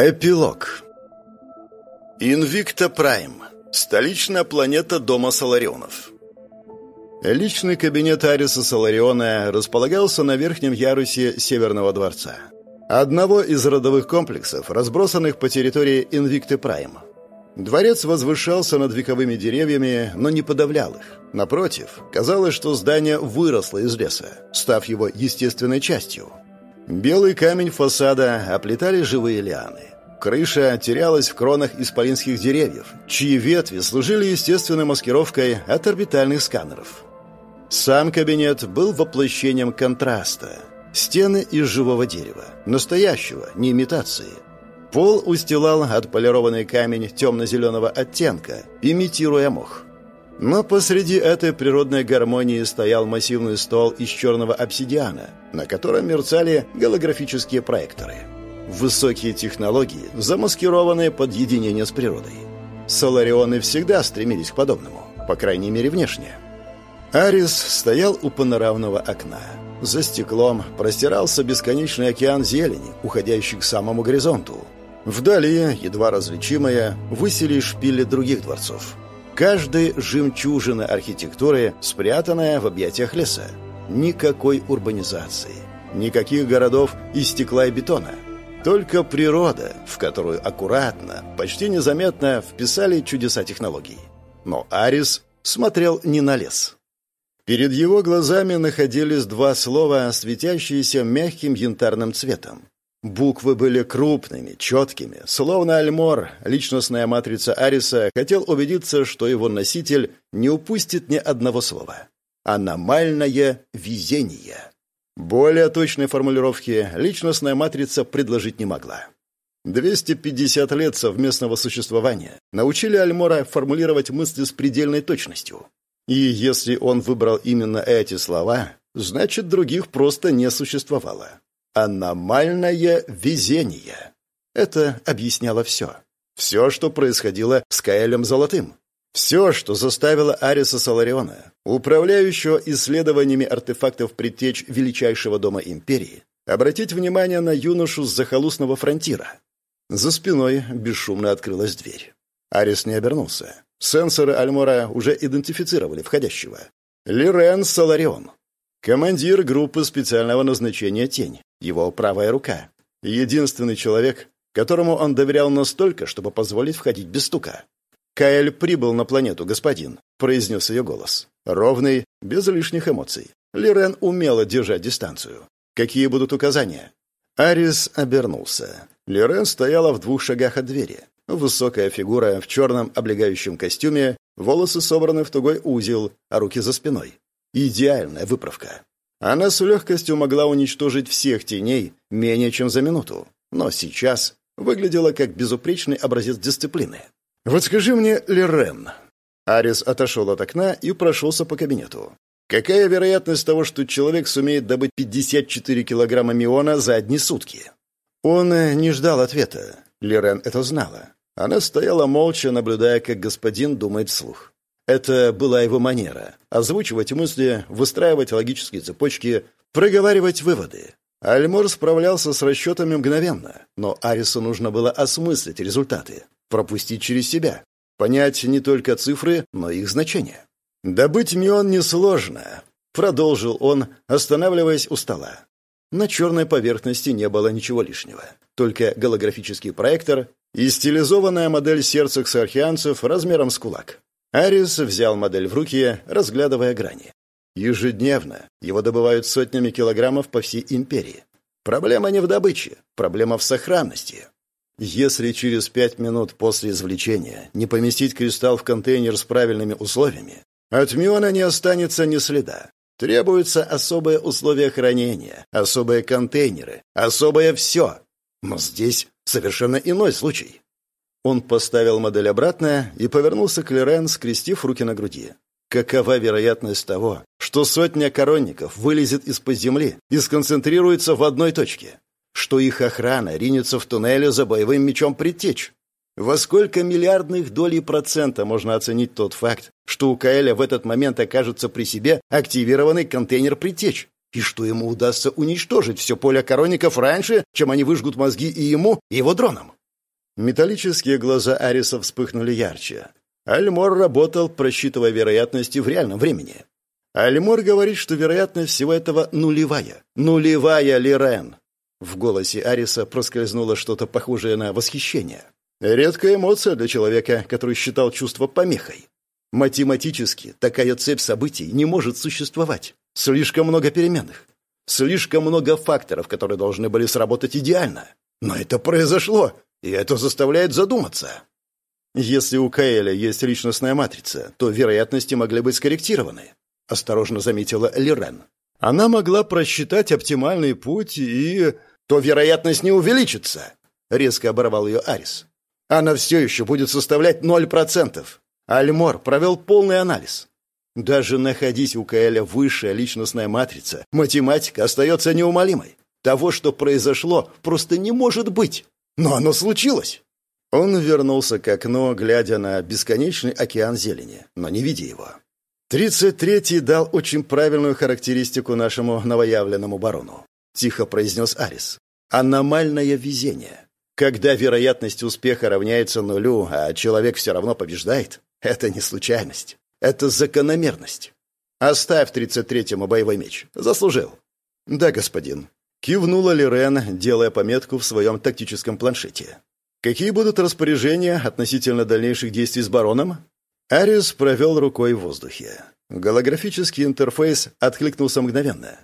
Эпилог. Инвикта Прайм. Столичная планета Дома Соларионов. Личный кабинет Ариса Солариона располагался на верхнем ярусе Северного дворца. Одного из родовых комплексов, разбросанных по территории Инвикты Прайм. Дворец возвышался над вековыми деревьями, но не подавлял их. Напротив, казалось, что здание выросло из леса, став его естественной частью – Белый камень фасада оплетали живые лианы. Крыша терялась в кронах исполинских деревьев, чьи ветви служили естественной маскировкой от орбитальных сканеров. Сам кабинет был воплощением контраста. Стены из живого дерева, настоящего, не имитации. Пол устилал отполированный камень темно-зеленого оттенка, имитируя мох. Но посреди этой природной гармонии стоял массивный стол из черного обсидиана, на котором мерцали голографические проекторы. Высокие технологии, замаскированные под единение с природой. Соларионы всегда стремились к подобному, по крайней мере внешне. Арис стоял у панорамного окна. За стеклом простирался бесконечный океан зелени, уходящий к самому горизонту. Вдали, едва различимые, высели шпили других дворцов – Каждой жемчужина архитектуры, спрятанная в объятиях леса. Никакой урбанизации. Никаких городов из стекла и бетона. Только природа, в которую аккуратно, почти незаметно вписали чудеса технологий. Но Арис смотрел не на лес. Перед его глазами находились два слова, светящиеся мягким янтарным цветом. Буквы были крупными, четкими, словно Альмор, личностная матрица Ариса, хотел убедиться, что его носитель не упустит ни одного слова. Аномальное везение. Более точной формулировки личностная матрица предложить не могла. 250 лет совместного существования научили Альмора формулировать мысли с предельной точностью. И если он выбрал именно эти слова, значит, других просто не существовало. Аномальное везение. Это объясняло все. Все, что происходило с Каэлем Золотым. Все, что заставило Ариса Салариона, управляющего исследованиями артефактов предтеч величайшего дома империи, обратить внимание на юношу с захолустного фронтира. За спиной бесшумно открылась дверь. Арис не обернулся. Сенсоры Альмора уже идентифицировали входящего. Лирен Саларион. Командир группы специального назначения «Тень», его правая рука. Единственный человек, которому он доверял настолько, чтобы позволить входить без стука. «Каэль прибыл на планету, господин», — произнес ее голос. Ровный, без лишних эмоций. Лирен умела держать дистанцию. «Какие будут указания?» Арис обернулся. Лирен стояла в двух шагах от двери. Высокая фигура в черном облегающем костюме, волосы собраны в тугой узел, а руки за спиной. Идеальная выправка. Она с легкостью могла уничтожить всех теней менее чем за минуту, но сейчас выглядела как безупречный образец дисциплины. «Вот скажи мне, Лерен...» Арис отошел от окна и прошелся по кабинету. «Какая вероятность того, что человек сумеет добыть 54 килограмма миона за одни сутки?» Он не ждал ответа. Лерен это знала. Она стояла молча, наблюдая, как господин думает вслух. Это была его манера – озвучивать мысли, выстраивать логические цепочки, проговаривать выводы. Альмор справлялся с расчетами мгновенно, но Арису нужно было осмыслить результаты, пропустить через себя, понять не только цифры, но и их значение. «Добыть мион несложно», — продолжил он, останавливаясь у стола. На черной поверхности не было ничего лишнего, только голографический проектор и стилизованная модель сердца ксархианцев размером с кулак. Арис взял модель в руки, разглядывая грани. Ежедневно его добывают сотнями килограммов по всей империи. Проблема не в добыче, проблема в сохранности. Если через пять минут после извлечения не поместить кристалл в контейнер с правильными условиями, от миона не останется ни следа. Требуются особые условия хранения, особые контейнеры, особое все. Но здесь совершенно иной случай. Он поставил модель обратно и повернулся к Лерен, скрестив руки на груди. Какова вероятность того, что сотня коронников вылезет из-под земли и сконцентрируется в одной точке? Что их охрана ринется в туннеле за боевым мечом предтеч? Во сколько миллиардных долей процента можно оценить тот факт, что у Каэля в этот момент окажется при себе активированный контейнер предтеч? И что ему удастся уничтожить все поле коронников раньше, чем они выжгут мозги и ему, и его дронам? Металлические глаза Ариса вспыхнули ярче. Альмор работал, просчитывая вероятности в реальном времени. Альмор говорит, что вероятность всего этого нулевая. Нулевая, Лирен. В голосе Ариса проскользнуло что-то похожее на восхищение. Редкая эмоция для человека, который считал чувство помехой. Математически такая цепь событий не может существовать. Слишком много переменных. Слишком много факторов, которые должны были сработать идеально. Но это произошло, и это заставляет задуматься. Если у Каэля есть личностная матрица, то вероятности могли быть скорректированы, осторожно заметила Лирен. Она могла просчитать оптимальный путь и... То вероятность не увеличится, резко оборвал ее Арис. Она все еще будет составлять ноль процентов. Альмор провел полный анализ. Даже находясь у Каэля высшая личностная матрица, математика остается неумолимой. Того, что произошло, просто не может быть. Но оно случилось. Он вернулся к окну, глядя на бесконечный океан зелени, но не видя его. «Тридцать третий дал очень правильную характеристику нашему новоявленному барону», — тихо произнес Арис. «Аномальное везение. Когда вероятность успеха равняется нулю, а человек все равно побеждает, это не случайность. Это закономерность. Оставь тридцать третьему боевой меч. Заслужил. Да, господин. Кивнула Лирен, делая пометку в своем тактическом планшете. Какие будут распоряжения относительно дальнейших действий с бароном? Арис провел рукой в воздухе. Голографический интерфейс откликнулся мгновенно.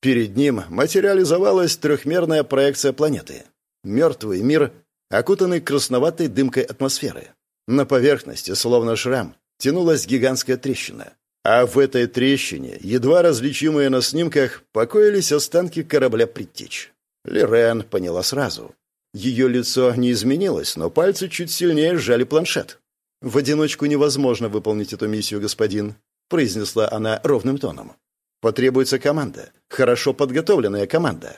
Перед ним материализовалась трехмерная проекция планеты. Мертвый мир, окутанный красноватой дымкой атмосферы. На поверхности, словно шрам, тянулась гигантская трещина. А в этой трещине, едва различимые на снимках, покоились останки корабля «Предтечь». Лирен поняла сразу. Ее лицо не изменилось, но пальцы чуть сильнее сжали планшет. «В одиночку невозможно выполнить эту миссию, господин», — произнесла она ровным тоном. «Потребуется команда. Хорошо подготовленная команда».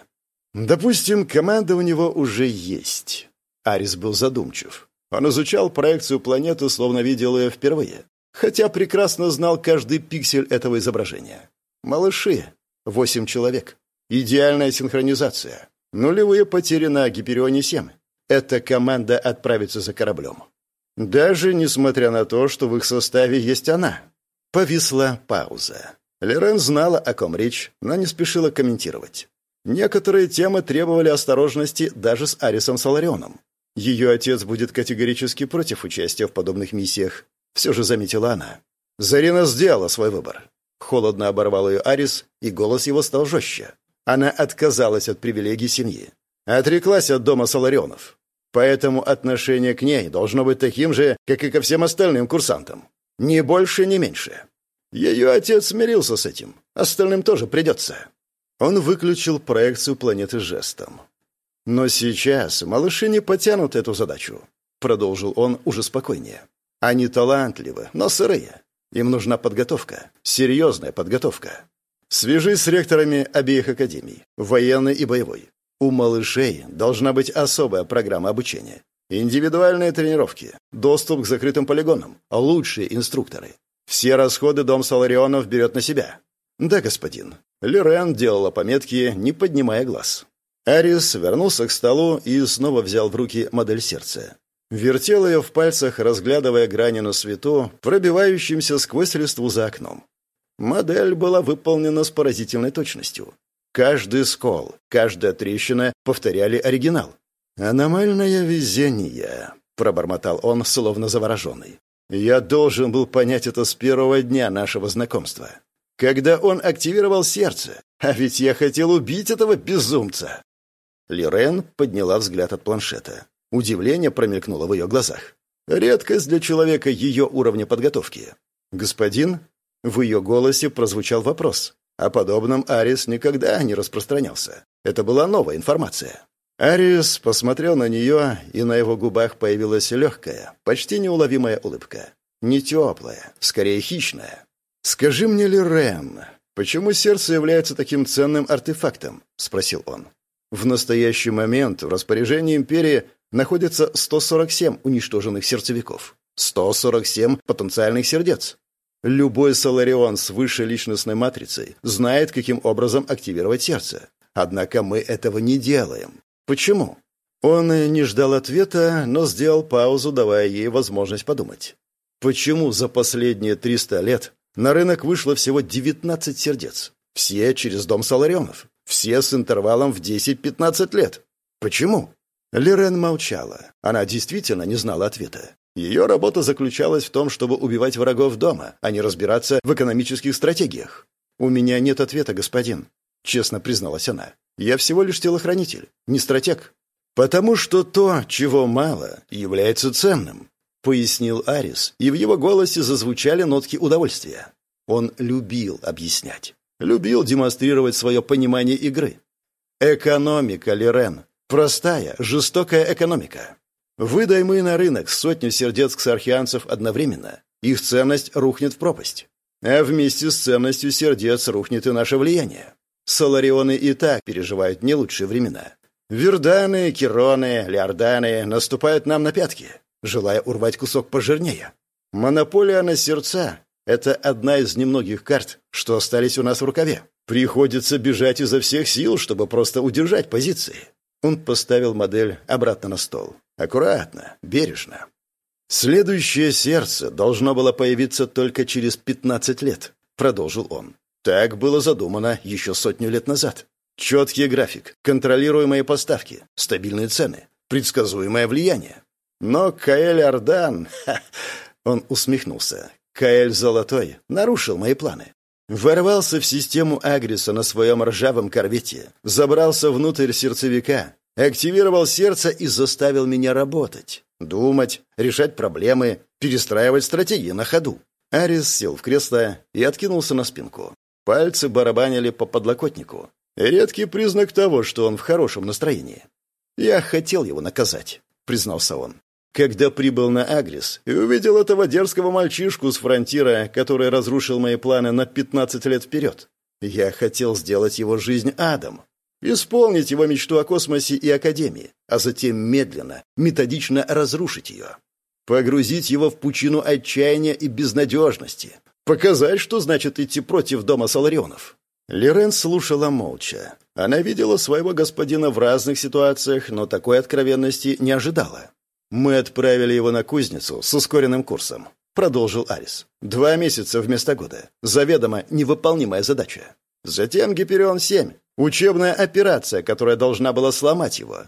«Допустим, команда у него уже есть». Арис был задумчив. Он изучал проекцию планеты, словно видел ее впервые, хотя прекрасно знал каждый пиксель этого изображения. Малыши. Восемь человек. Идеальная синхронизация. Нулевые потери на Гиперионе-7. Эта команда отправится за кораблем. Даже несмотря на то, что в их составе есть она. Повисла пауза. Лерен знала, о ком речь, но не спешила комментировать. Некоторые темы требовали осторожности даже с Арисом Соларионом. Ее отец будет категорически против участия в подобных миссиях. Все же заметила она. Зарина сделала свой выбор. Холодно оборвал ее Арис, и голос его стал жестче. Она отказалась от привилегий семьи. Отреклась от дома Соларионов. Поэтому отношение к ней должно быть таким же, как и ко всем остальным курсантам. Ни больше, ни меньше. Ее отец смирился с этим. Остальным тоже придется. Он выключил проекцию планеты жестом. «Но сейчас малыши не потянут эту задачу», — продолжил он уже спокойнее. «Они талантливы, но сырые. Им нужна подготовка, серьезная подготовка. Свяжись с ректорами обеих академий, военной и боевой. У малышей должна быть особая программа обучения. Индивидуальные тренировки, доступ к закрытым полигонам, лучшие инструкторы. Все расходы Дом Саларионов берет на себя. Да, господин. Лерен делала пометки, не поднимая глаз. Арис вернулся к столу и снова взял в руки модель сердца. Вертел ее в пальцах, разглядывая грани на свету, пробивающимся сквозь листву за окном. Модель была выполнена с поразительной точностью. Каждый скол, каждая трещина повторяли оригинал. «Аномальное везение», — пробормотал он, словно завороженный. «Я должен был понять это с первого дня нашего знакомства. Когда он активировал сердце, а ведь я хотел убить этого безумца». Лирен подняла взгляд от планшета. Удивление промелькнуло в ее глазах. Редкость для человека ее уровня подготовки. «Господин?» В ее голосе прозвучал вопрос. О подобном Арис никогда не распространялся. Это была новая информация. Арис посмотрел на нее, и на его губах появилась легкая, почти неуловимая улыбка. Не теплая, скорее хищная. «Скажи мне, Лирен, почему сердце является таким ценным артефактом?» — спросил он. В настоящий момент в распоряжении империи находится 147 уничтоженных сердцевиков. 147 потенциальных сердец. Любой Соларион с высшей личностной матрицей знает, каким образом активировать сердце. Однако мы этого не делаем. Почему? Он не ждал ответа, но сделал паузу, давая ей возможность подумать. Почему за последние 300 лет на рынок вышло всего 19 сердец? Все через дом Соларионов. Все с интервалом в 10-15 лет. Почему? Лерен молчала. Она действительно не знала ответа. Ее работа заключалась в том, чтобы убивать врагов дома, а не разбираться в экономических стратегиях. «У меня нет ответа, господин», — честно призналась она. «Я всего лишь телохранитель, не стратег». «Потому что то, чего мало, является ценным», — пояснил Арис, и в его голосе зазвучали нотки удовольствия. Он любил объяснять, любил демонстрировать свое понимание игры. «Экономика, Лерен. Простая, жестокая экономика. Выдай мы на рынок сотню сердец ксархианцев одновременно, их ценность рухнет в пропасть. А вместе с ценностью сердец рухнет и наше влияние. Соларионы и так переживают не лучшие времена. Верданы, Кироны, Лиорданы наступают нам на пятки, желая урвать кусок пожирнее. Монополия на сердца — это одна из немногих карт, что остались у нас в рукаве. Приходится бежать изо всех сил, чтобы просто удержать позиции. Он поставил модель обратно на стол. Аккуратно, бережно. «Следующее сердце должно было появиться только через 15 лет», — продолжил он. «Так было задумано еще сотню лет назад. Четкий график, контролируемые поставки, стабильные цены, предсказуемое влияние. Но Каэль Ардан...» Он усмехнулся. «Каэль Золотой нарушил мои планы. Ворвался в систему Агриса на своем ржавом корвете, забрался внутрь сердцевика, активировал сердце и заставил меня работать, думать, решать проблемы, перестраивать стратегии на ходу. Арис сел в кресло и откинулся на спинку. Пальцы барабанили по подлокотнику. Редкий признак того, что он в хорошем настроении. «Я хотел его наказать», — признался он. «Когда прибыл на Агрис и увидел этого дерзкого мальчишку с фронтира, который разрушил мои планы на 15 лет вперед, я хотел сделать его жизнь адом, Исполнить его мечту о космосе и Академии, а затем медленно, методично разрушить ее. Погрузить его в пучину отчаяния и безнадежности. Показать, что значит идти против дома Соларионов. Лерен слушала молча. Она видела своего господина в разных ситуациях, но такой откровенности не ожидала. «Мы отправили его на кузницу с ускоренным курсом», — продолжил Арис. «Два месяца вместо года. Заведомо невыполнимая задача. Затем Гиперион-7, Учебная операция, которая должна была сломать его.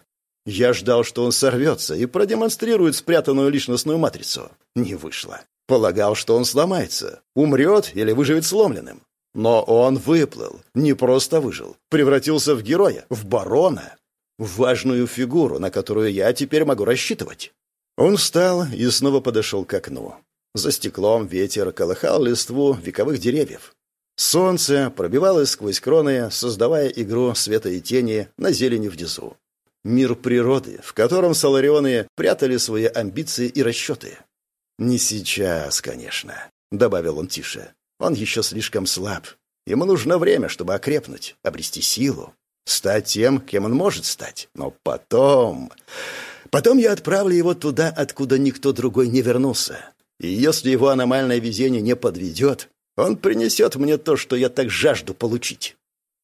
Я ждал, что он сорвется и продемонстрирует спрятанную личностную матрицу. Не вышло. Полагал, что он сломается, умрет или выживет сломленным. Но он выплыл, не просто выжил, превратился в героя, в барона, важную фигуру, на которую я теперь могу рассчитывать. Он встал и снова подошел к окну. За стеклом ветер колыхал листву вековых деревьев. Солнце пробивалось сквозь кроны, создавая игру света и тени на зелени внизу. Мир природы, в котором саларионы прятали свои амбиции и расчеты. «Не сейчас, конечно», — добавил он тише. «Он еще слишком слаб. Ему нужно время, чтобы окрепнуть, обрести силу, стать тем, кем он может стать. Но потом... Потом я отправлю его туда, откуда никто другой не вернулся. И если его аномальное везение не подведет, он принесет мне то, что я так жажду получить.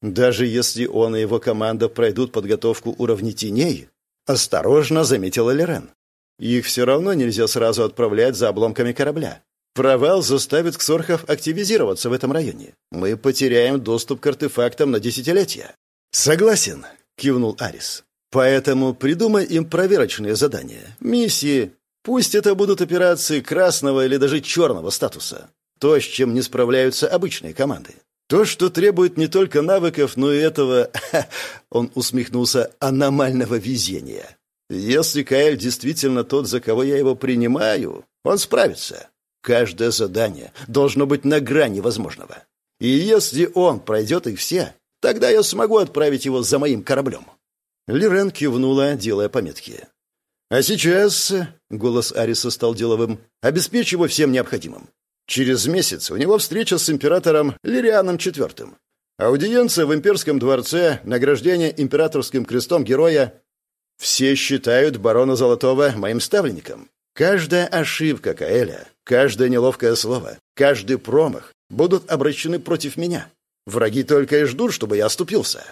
Даже если он и его команда пройдут подготовку уровня теней, осторожно заметила Лерен. Их все равно нельзя сразу отправлять за обломками корабля. Провал заставит ксорхов активизироваться в этом районе. Мы потеряем доступ к артефактам на десятилетия. Согласен, кивнул Арис. Поэтому придумай им проверочные задания, миссии. Пусть это будут операции красного или даже черного статуса. То, с чем не справляются обычные команды. То, что требует не только навыков, но и этого, он усмехнулся, аномального везения. Если Каэль действительно тот, за кого я его принимаю, он справится. Каждое задание должно быть на грани возможного. И если он пройдет их все, тогда я смогу отправить его за моим кораблем. Лирен кивнула, делая пометки. «А сейчас...» — голос Ариса стал деловым. «Обеспечь его всем необходимым. Через месяц у него встреча с императором Лирианом IV. Аудиенция в имперском дворце, награждение императорским крестом героя. Все считают барона Золотого моим ставленником. Каждая ошибка Каэля, каждое неловкое слово, каждый промах будут обращены против меня. Враги только и ждут, чтобы я оступился.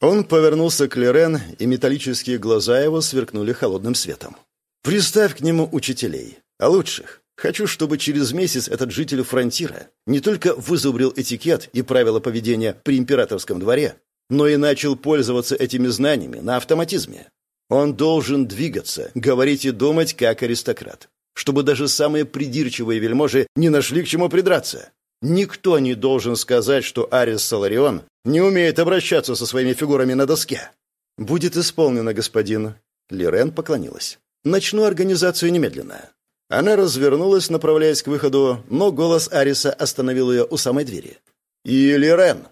Он повернулся к Лерен, и металлические глаза его сверкнули холодным светом. «Приставь к нему учителей, а лучших. Хочу, чтобы через месяц этот житель фронтира не только вызубрил этикет и правила поведения при императорском дворе, но и начал пользоваться этими знаниями на автоматизме. Он должен двигаться, говорить и думать как аристократ, чтобы даже самые придирчивые вельможи не нашли к чему придраться. Никто не должен сказать, что Арис Саларион не умеет обращаться со своими фигурами на доске. «Будет исполнено, господин». Лирен поклонилась. «Начну организацию немедленно». Она развернулась, направляясь к выходу, но голос Ариса остановил ее у самой двери. «И Лирен!»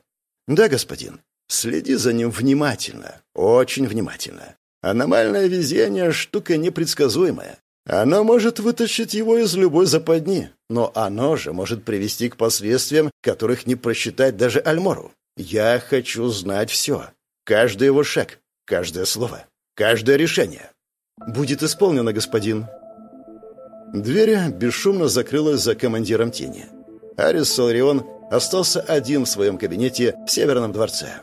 «Да, господин. Следи за ним внимательно, очень внимательно. Аномальное везение — штука непредсказуемая. Оно может вытащить его из любой западни, но оно же может привести к последствиям, которых не просчитать даже Альмору. Я хочу знать все. Каждый его шаг, каждое слово, каждое решение. Будет исполнено, господин. Дверь бесшумно закрылась за командиром тени. Арис Салрион остался один в своем кабинете в Северном дворце.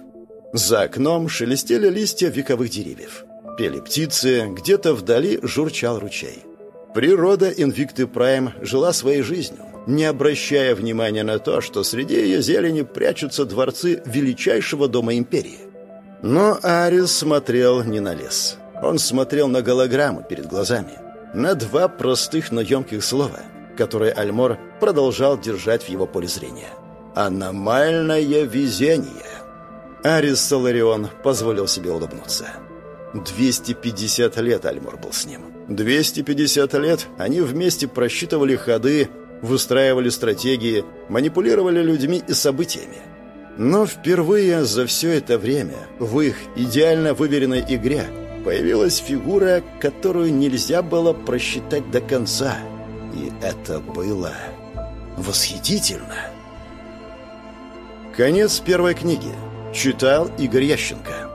За окном шелестели листья вековых деревьев. Пели птицы, где-то вдали журчал ручей. Природа Инвикты Прайм жила своей жизнью, не обращая внимания на то, что среди ее зелени прячутся дворцы величайшего дома империи. Но Арис смотрел не на лес. Он смотрел на голограмму перед глазами, на два простых, но емких слова, которые Альмор продолжал держать в его поле зрения. «Аномальное везение». Арис Соларион позволил себе улыбнуться. 250 лет Альмор был с ним. 250 лет они вместе просчитывали ходы, выстраивали стратегии, манипулировали людьми и событиями. Но впервые за все это время в их идеально выверенной игре появилась фигура, которую нельзя было просчитать до конца. И это было восхитительно. Конец первой книги. Читал Игорь Ященко.